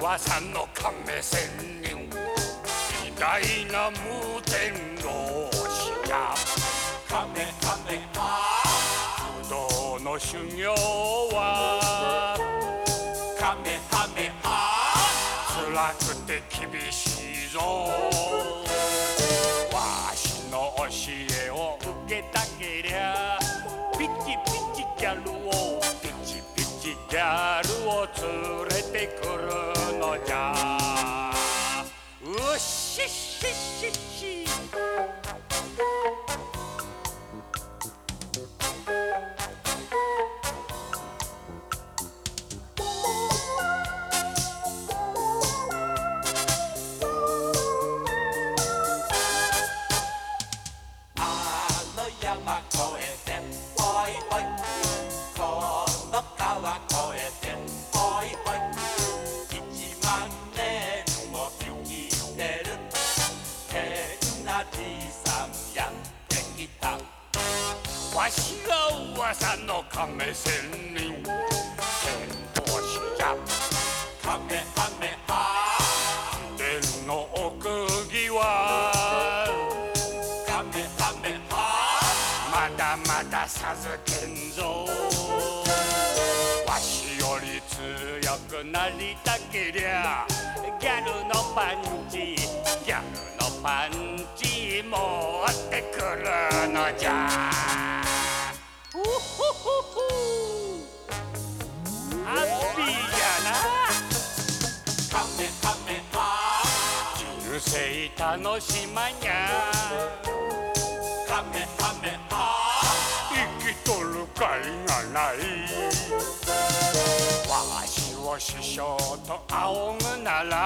噂の亀仙人偉大な無天老師や亀亀あ不動の修行は亀亀あ辛くて厳しいぞわしの教えを受けたけりゃピチピチギャルをピチピチギャルを連れてくるのじゃ。うっしっしっしっし。あの山越しが噂の亀仙人天道師じゃ亀亀あ天の奥義は亀亀あまだまだ授けんぞわしより強くなりたけりゃギャルのパンチギャルのパンチ持ってくるのじゃていたの島にゃ。カメハメハ。生きとる甲斐がない。わしを師匠と仰ぐなら。